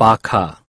પાખા.